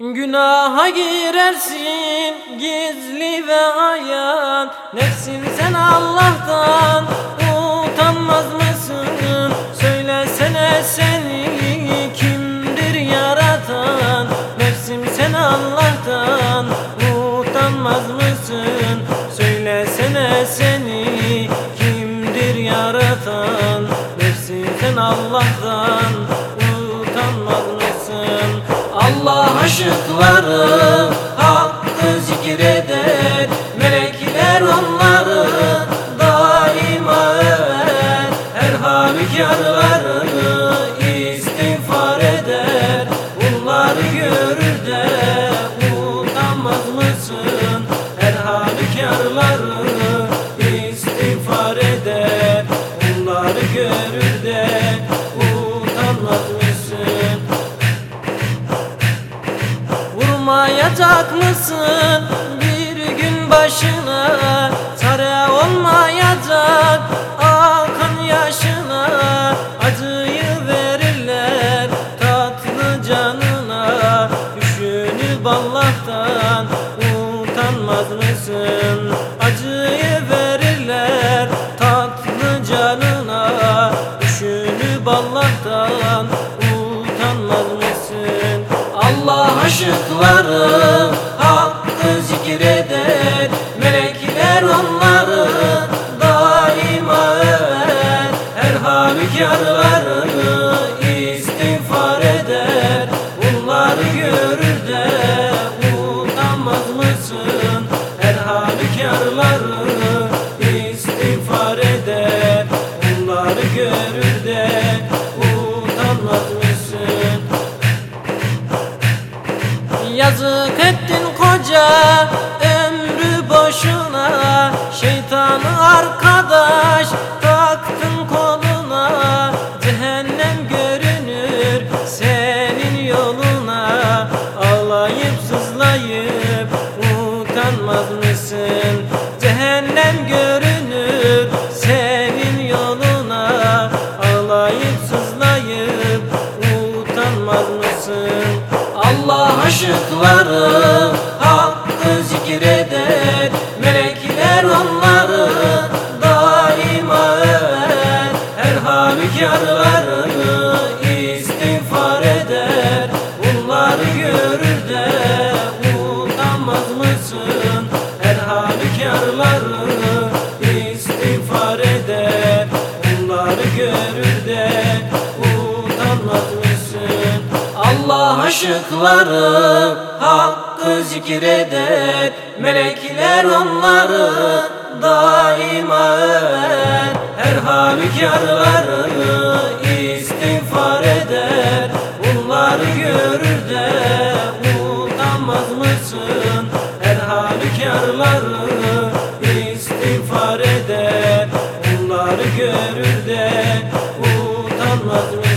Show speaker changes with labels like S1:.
S1: Günaha girersin gizli ve ayan Nefsin sen Allah'tan utanmaz mısın? Söylesene seni kimdir yaratan Nefsim sen Allah'tan utanmaz mısın? Söylesene seni kimdir yaratan Nefsim sen Allah'tan aşıkları hakkı zikreder Melekler onları daima över. Her halükarlarını Vurmayacak mısın? Bir gün başına Çare olmayacak. Akan yaşına Acıyı verirler. Tatlı canına Düşünüp Allah'tan. Utanmaz mısın? Acıyı verirler. Tatlı canına Düşünüp Allah'tan. Utanmaz mısın? Aşıkları hakkı zikreder Melekler onları daima över Her halükarlarını Yazık ettin koca ömrü boşuna Şeytanı arkadaş taktın koluna Cehennem görünür senin yoluna Ağlayıp sızlayıp utanmaz mısın? Cehennem görünür aşıkları hakkı zikreder Melekler onları daima över. Her halükarlarını istiğfar eder. Bunları görür de utanmaz mısın? Her halükarlarını Allah aşıkları hakkı zikreder Melekler onları daima över Her halükarlarını istiğfar eder Bunları görür de utanmaz mısın? Her halükarlarını istiğfar eder Bunları görür de utanmaz mısın?